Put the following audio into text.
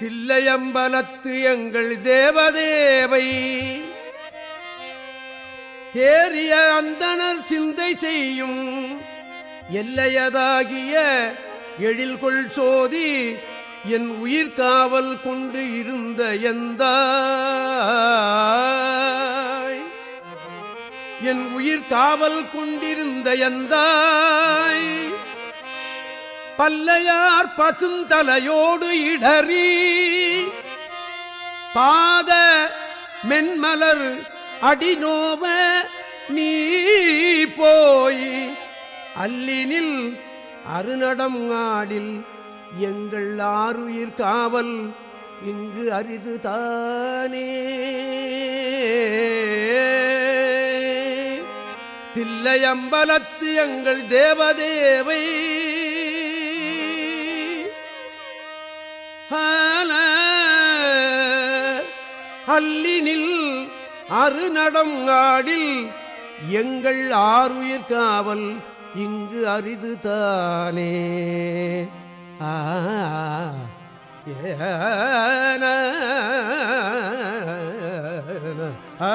தில்லையம்பலத்து எங்கள் தேவதேவை. தேறிய அந்தணர் சிந்தை செய்யும் எல்லையதாகிய எழில்கொள் சோதி என் உயிர் காவல் கொண்டு இருந்த எந்த என் உயிர் காவல் கொண்டிருந்த எந்தாய்? பல்லையார் பசுந்தலையோடு இடறி பாத மென்மலர் அடிநோவ நீ போய் அல்லினில் அருநடம் ஆடில் எங்கள் ஆறுயிர் காவல் இங்கு அரிது தானே தில்லையம்பலத்து எங்கள் தேவதேவை அல்லினில் அருநடம் ஆடில் எங்கள் ஆறுயிர் காவல் இங்கு அரிது தானே. ஆ ஏன ஆ